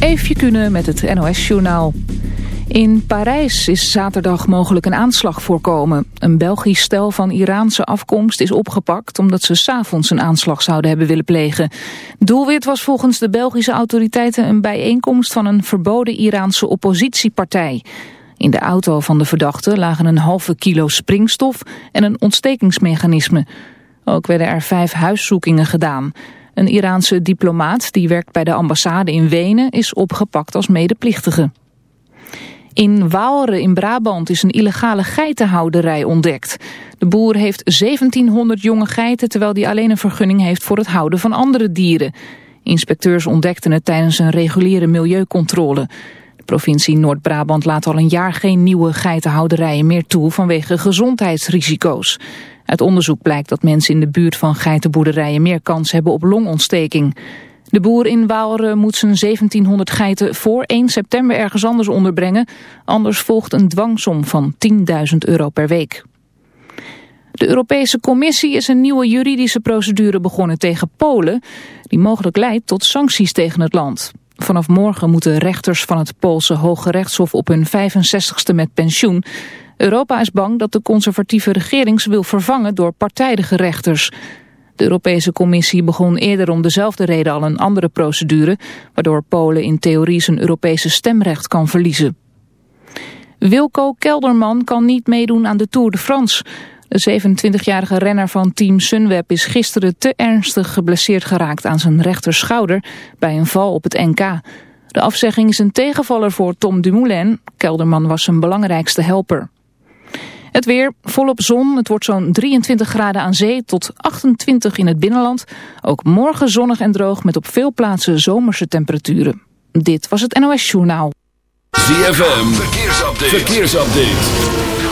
Eefje Kunnen met het NOS-journaal. In Parijs is zaterdag mogelijk een aanslag voorkomen. Een Belgisch stel van Iraanse afkomst is opgepakt... omdat ze s'avonds een aanslag zouden hebben willen plegen. Doelwit was volgens de Belgische autoriteiten... een bijeenkomst van een verboden Iraanse oppositiepartij. In de auto van de verdachte lagen een halve kilo springstof... en een ontstekingsmechanisme. Ook werden er vijf huiszoekingen gedaan... Een Iraanse diplomaat die werkt bij de ambassade in Wenen is opgepakt als medeplichtige. In Waalre in Brabant is een illegale geitenhouderij ontdekt. De boer heeft 1700 jonge geiten terwijl hij alleen een vergunning heeft voor het houden van andere dieren. Inspecteurs ontdekten het tijdens een reguliere milieucontrole. De provincie Noord-Brabant laat al een jaar geen nieuwe geitenhouderijen meer toe vanwege gezondheidsrisico's. Uit onderzoek blijkt dat mensen in de buurt van geitenboerderijen meer kans hebben op longontsteking. De boer in Waalre moet zijn 1700 geiten voor 1 september ergens anders onderbrengen. Anders volgt een dwangsom van 10.000 euro per week. De Europese Commissie is een nieuwe juridische procedure begonnen tegen Polen... die mogelijk leidt tot sancties tegen het land. Vanaf morgen moeten rechters van het Poolse Hoge Rechtshof op hun 65ste met pensioen. Europa is bang dat de conservatieve regering ze wil vervangen door partijdige rechters. De Europese Commissie begon eerder om dezelfde reden al een andere procedure, waardoor Polen in theorie zijn Europese stemrecht kan verliezen. Wilco Kelderman kan niet meedoen aan de Tour de France. De 27-jarige renner van team Sunweb is gisteren te ernstig geblesseerd geraakt aan zijn rechterschouder bij een val op het NK. De afzegging is een tegenvaller voor Tom Dumoulin. Kelderman was zijn belangrijkste helper. Het weer, volop zon. Het wordt zo'n 23 graden aan zee tot 28 in het binnenland. Ook morgen zonnig en droog met op veel plaatsen zomerse temperaturen. Dit was het NOS Journaal. ZFM, verkeersupdate. verkeersupdate.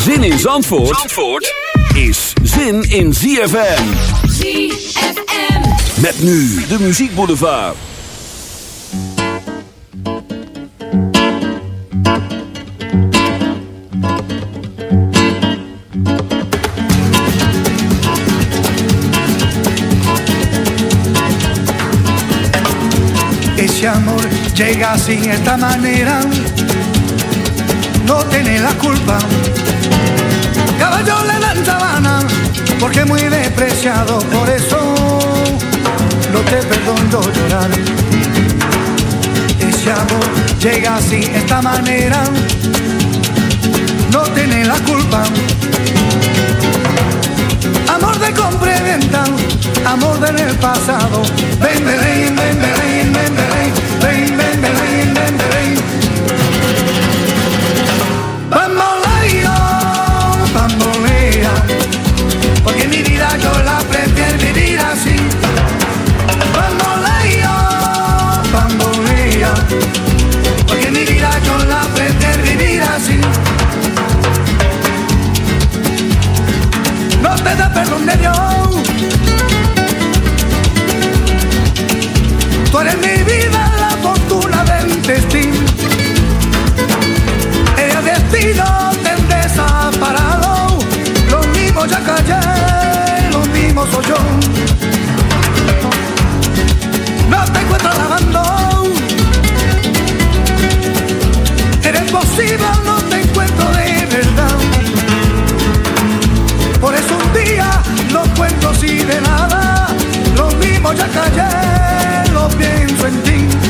Zin in Zandvoort, Zandvoort is zin in ZFM. ZFM. Met nu de muziekboulevard. Ese amor llega así, esta manera, no tiene la culpa. yo le dan sabana, porque muy despreciado, por eso no te perdono llorar. Ese amor llega así, esta manera, no tiene la culpa. Amor de compra y venta, amor del pasado, ven, ven, ven, ven, ven, ven. ven. corazón de Dios. Tú eres mi vida, la fortuna del destino. El destino te desaparado. Lo mismo ya callé, lo mismo soy yo. así de nada, lo mismo ya callé, lo pienso en ti.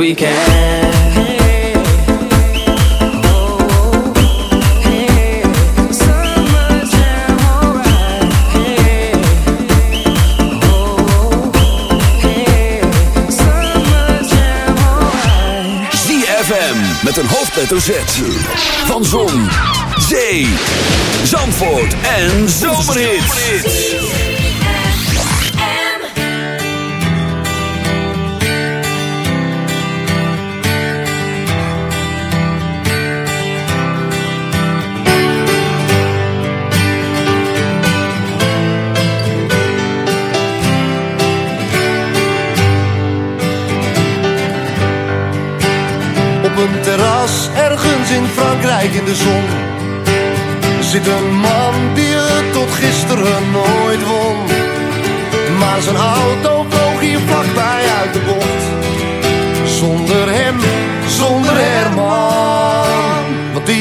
As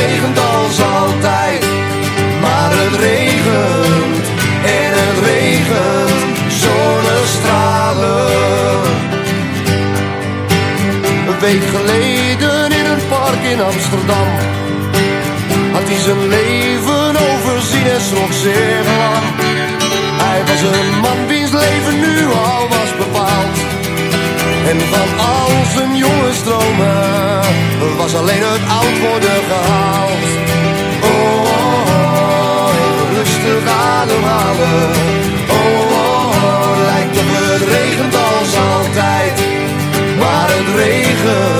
regent als altijd Maar het regent en het regent zonnestralen. Een week geleden in een park in Amsterdam had hij zijn leven overzien en schrok zeer lang. Hij was een En van al zijn jonge stromen was alleen het oud worden gehaald. Oh, rustig ademhalen. Oh, oh, oh, lijkt op het regent als altijd. Maar het regent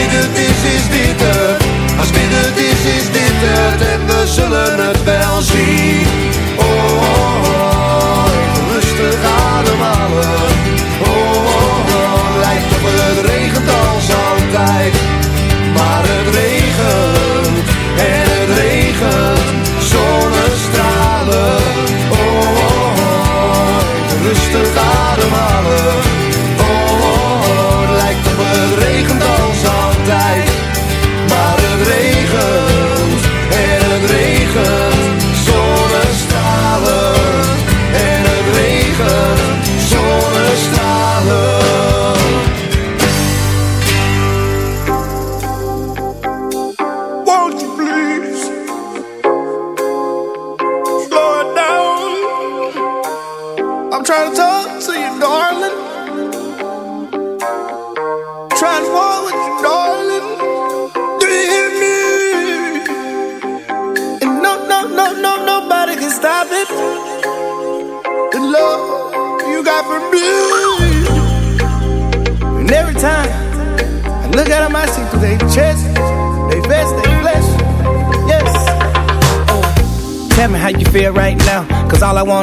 Dit het is, is dit het. Als dit het is, is dit het. En we zullen het wel zien.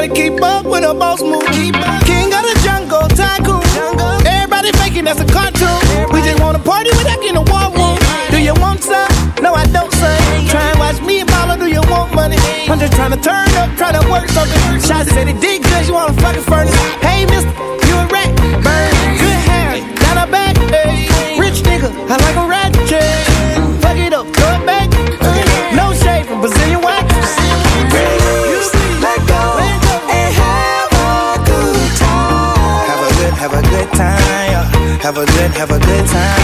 gotta keep up with a boss move. King of the jungle, tycoon. Everybody faking that's a cartoon. We just wanna party with that in a war room. Do you want some? No, I don't, son. Try and watch me and follow. Do you want money? I'm just trying to turn up, try to work something. Shots said he did cause you wanna fucking furnace. Hey, mister. a have a good time.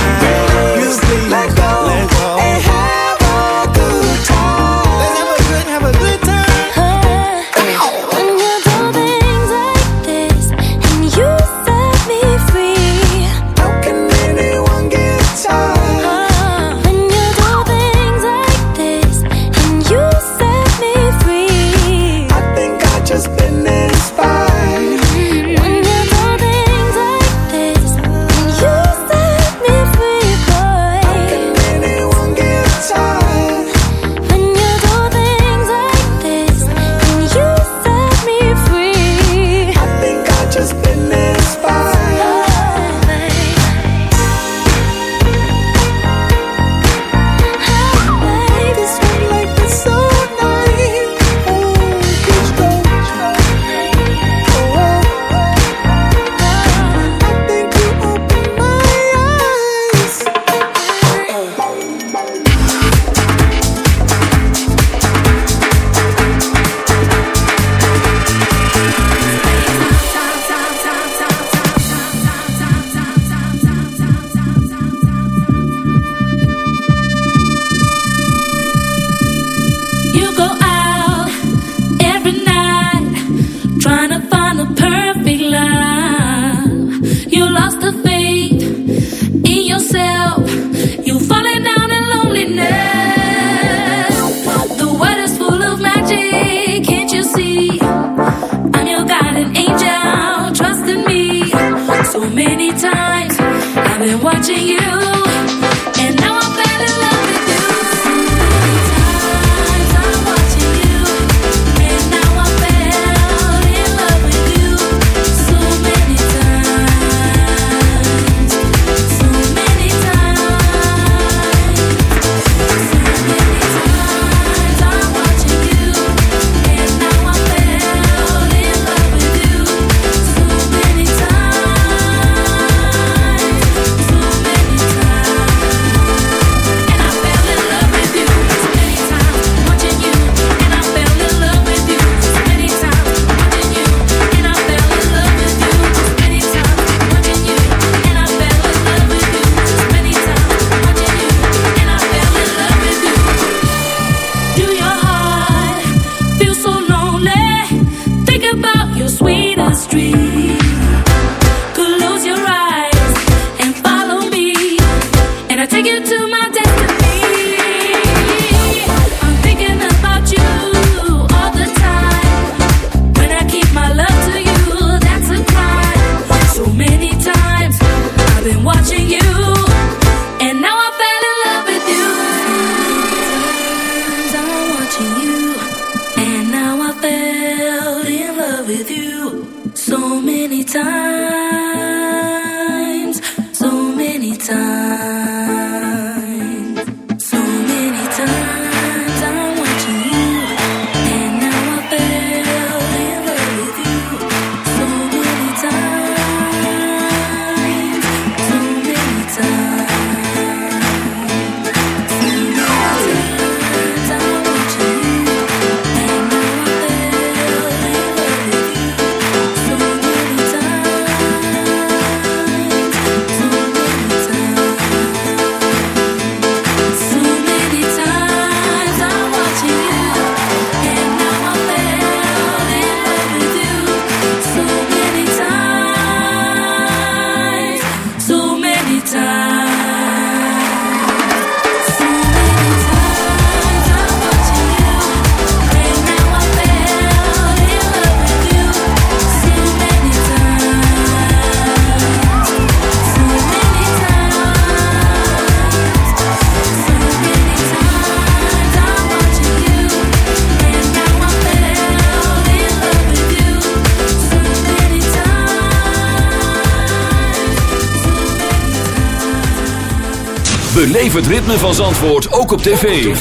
Beleef het ritme van Zandvoort ook op tv.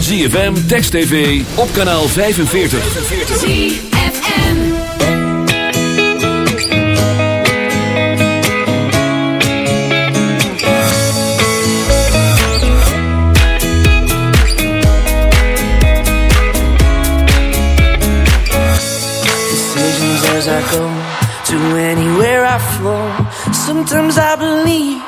ZFM, Text TV, op kanaal 45. ZFM. decisions as I go to anywhere I flow. Sometimes I believe,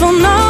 Vanaf mijn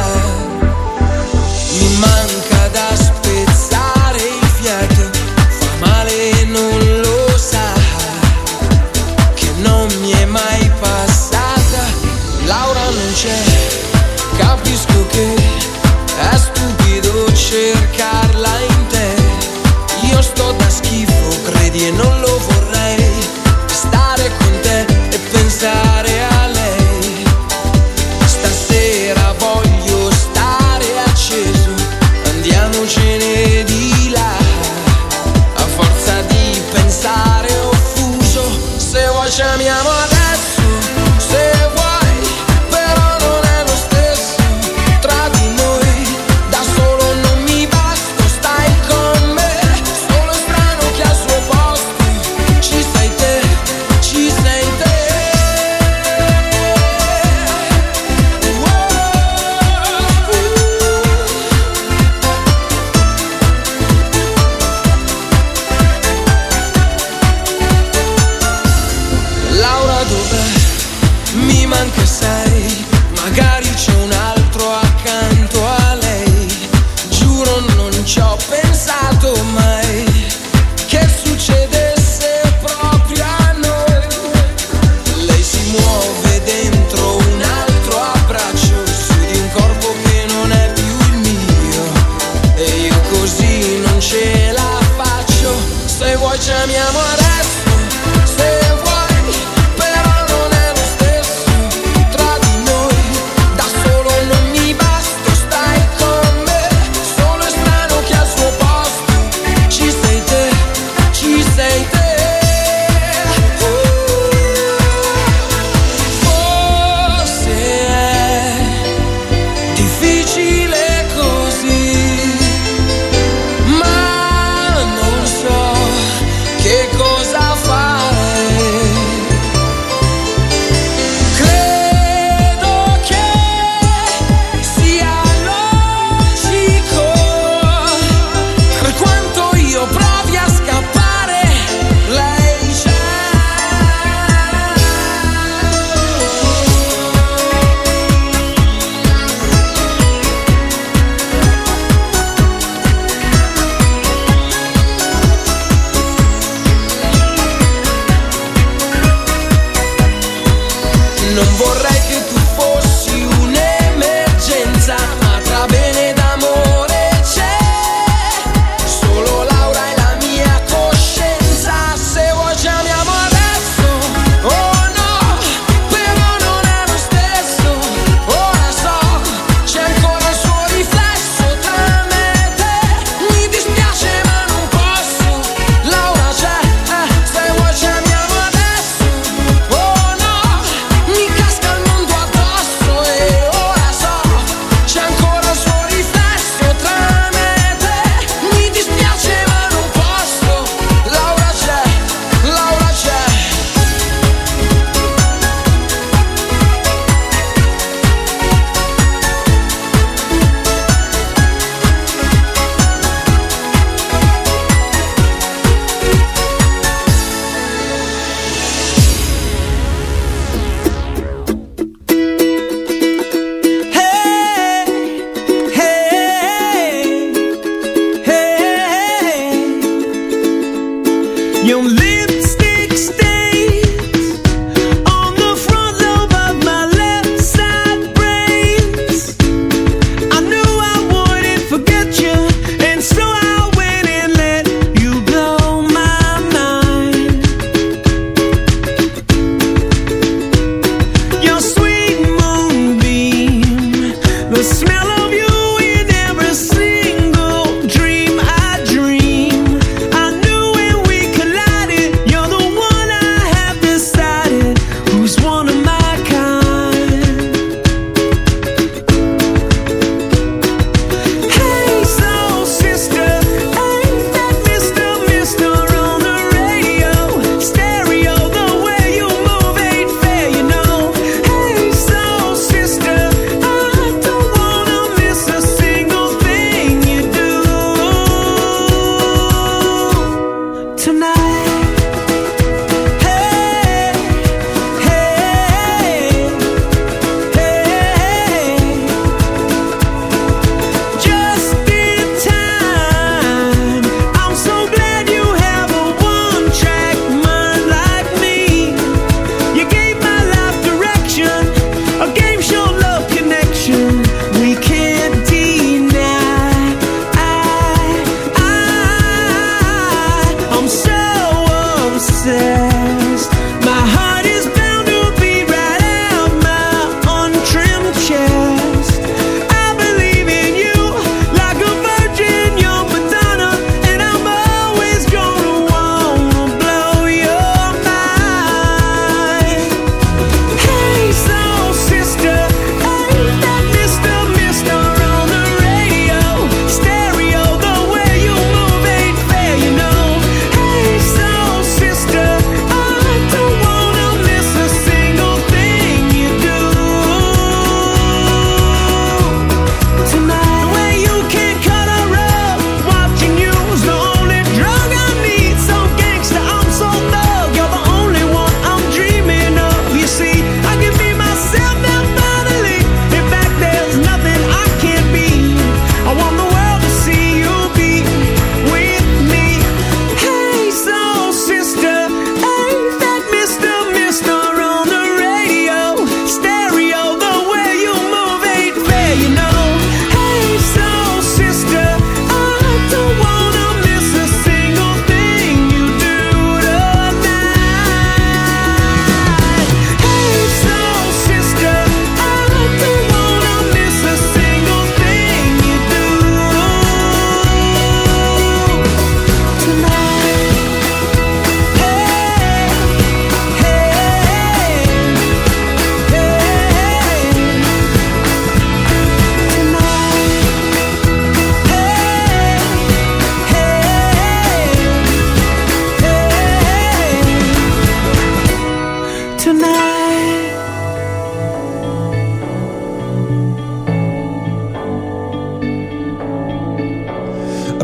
pode a minha morar.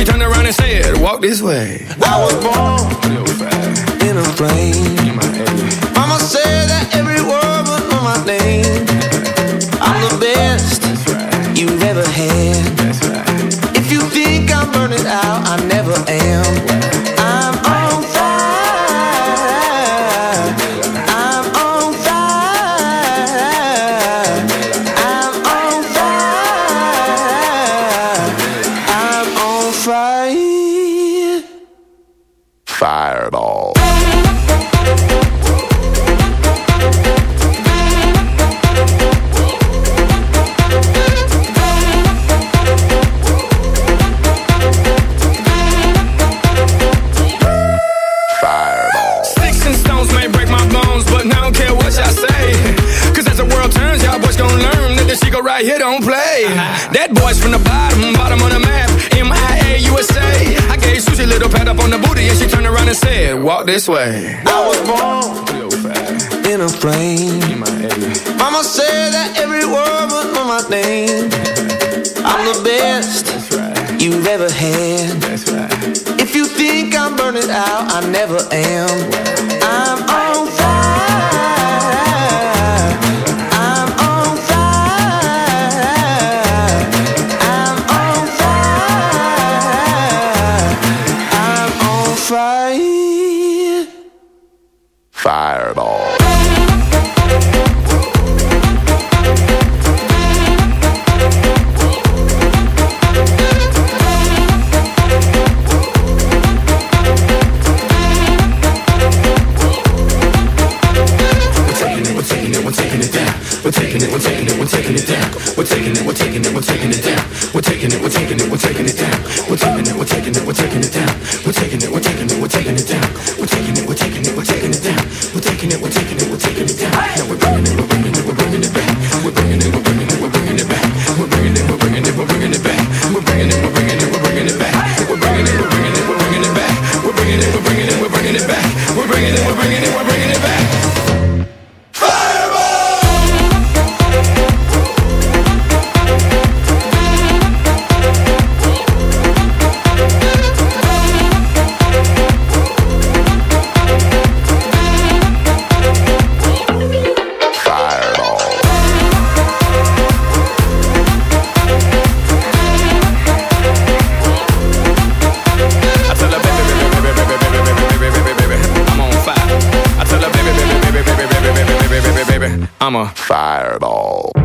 She turned around and said, "Walk this way." I was born in a plane. Mama said that every word was on my name. I'm the best you've ever had. Right. If you think I'm burning out, I never am. That boy's from the bottom, bottom of the map, MIA USA. I gave Susie a little pat up on the booty, and she turned around and said, Walk this way. I was born in a plane. Mama said that every word was on my name. I'm the best That's right. you've ever had. That's right. If you think I'm burning out, I never am. I'm I'm a fireball.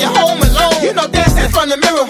you're home alone. You know, dancing in front of the mirror.